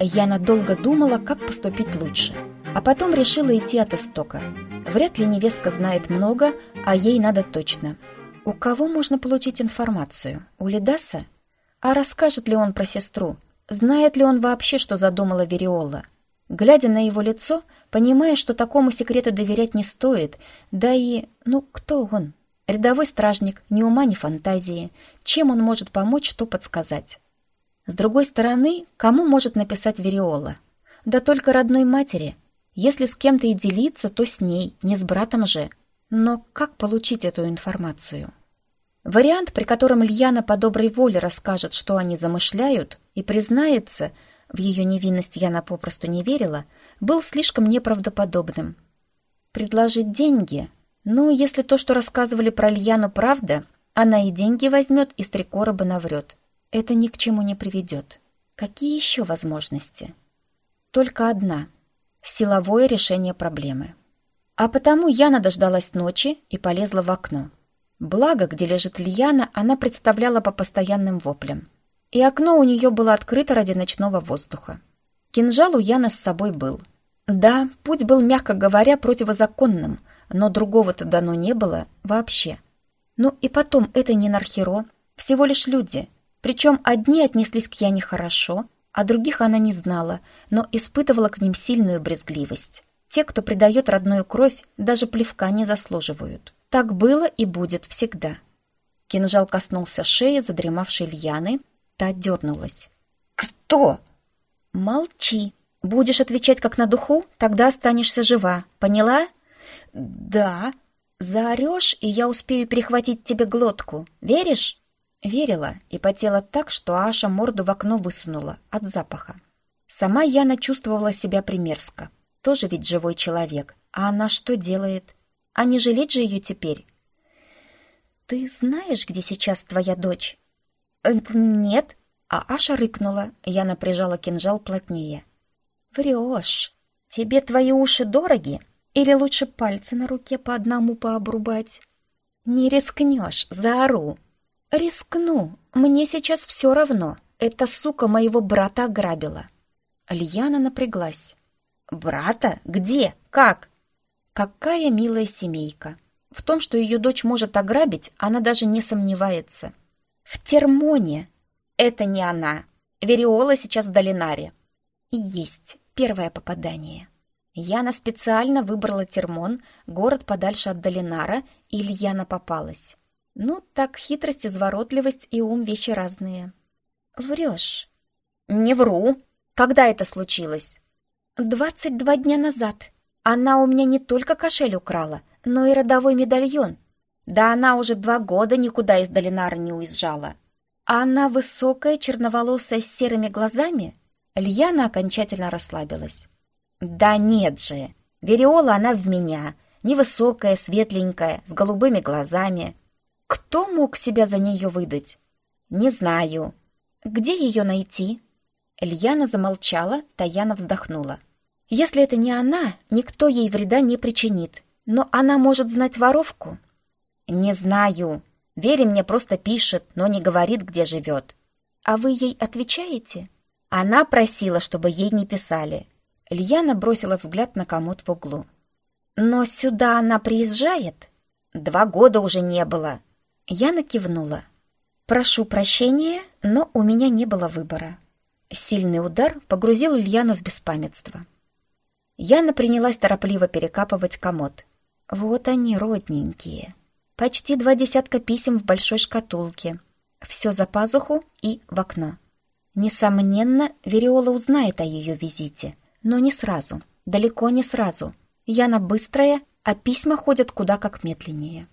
Яна долго думала, как поступить лучше, а потом решила идти от истока. Вряд ли невестка знает много, а ей надо точно. У кого можно получить информацию? У Лидаса? А расскажет ли он про сестру? Знает ли он вообще, что задумала Вериола? Глядя на его лицо, понимая, что такому секрету доверять не стоит, да и... ну, кто он? Рядовой стражник, ни ума, ни фантазии. Чем он может помочь, что подсказать? С другой стороны, кому может написать Вериола? Да только родной матери. Если с кем-то и делиться, то с ней, не с братом же. Но как получить эту информацию? Вариант, при котором Льяна по доброй воле расскажет, что они замышляют, и признается, в ее невинность Яна попросту не верила, был слишком неправдоподобным. Предложить деньги? Ну, если то, что рассказывали про Льяну, правда, она и деньги возьмет, и с три короба наврет. Это ни к чему не приведет. Какие еще возможности? Только одна — силовое решение проблемы. А потому Яна дождалась ночи и полезла в окно. Благо, где лежит Льяна, она представляла по постоянным воплям. И окно у нее было открыто ради ночного воздуха. Кинжал у Яны с собой был. Да, путь был, мягко говоря, противозаконным, но другого-то дано не было вообще. Ну и потом, это не Нархеро, всего лишь люди. Причем одни отнеслись к Яне хорошо, а других она не знала, но испытывала к ним сильную брезгливость. Те, кто предает родную кровь, даже плевка не заслуживают. Так было и будет всегда. Кинжал коснулся шеи задремавшей Льяны, та дернулась. «Кто?» «Молчи. Будешь отвечать как на духу, тогда останешься жива. Поняла?» «Да». «Заорешь, и я успею перехватить тебе глотку. Веришь?» Верила и потела так, что Аша морду в окно высунула от запаха. Сама Яна чувствовала себя примерзко. Тоже ведь живой человек. А она что делает? А не жалеть же ее теперь? «Ты знаешь, где сейчас твоя дочь?» «Э, «Нет». А Аша рыкнула, Яна прижала кинжал плотнее. «Врешь. Тебе твои уши дороги? Или лучше пальцы на руке по одному пообрубать?» «Не рискнешь, заору». «Рискну. Мне сейчас все равно. Эта сука моего брата ограбила». Льяна напряглась. «Брата? Где? Как?» Какая милая семейка. В том, что ее дочь может ограбить, она даже не сомневается. В Термоне. Это не она. Вериола сейчас в Долинаре. Есть первое попадание. Яна специально выбрала Термон, город подальше от Долинара, и Ильяна попалась. Ну, так хитрость, изворотливость и ум вещи разные. Врешь. Не вру. Когда это случилось? Двадцать два дня назад. Она у меня не только кошель украла, но и родовой медальон. Да она уже два года никуда из Долинара не уезжала. А она высокая, черноволосая, с серыми глазами? Льяна окончательно расслабилась. Да нет же, Вериола она в меня, невысокая, светленькая, с голубыми глазами. Кто мог себя за нее выдать? Не знаю. Где ее найти? Льяна замолчала, Таяна вздохнула. Если это не она, никто ей вреда не причинит. Но она может знать воровку. Не знаю. Вере мне просто пишет, но не говорит, где живет. А вы ей отвечаете? Она просила, чтобы ей не писали. Льяна бросила взгляд на комод в углу. Но сюда она приезжает? Два года уже не было. Яна кивнула. Прошу прощения, но у меня не было выбора. Сильный удар погрузил Ильяну в беспамятство. Яна принялась торопливо перекапывать комод. Вот они, родненькие. Почти два десятка писем в большой шкатулке. Все за пазуху и в окно. Несомненно, Вериола узнает о ее визите, но не сразу, далеко не сразу. Яна быстрая, а письма ходят куда как медленнее.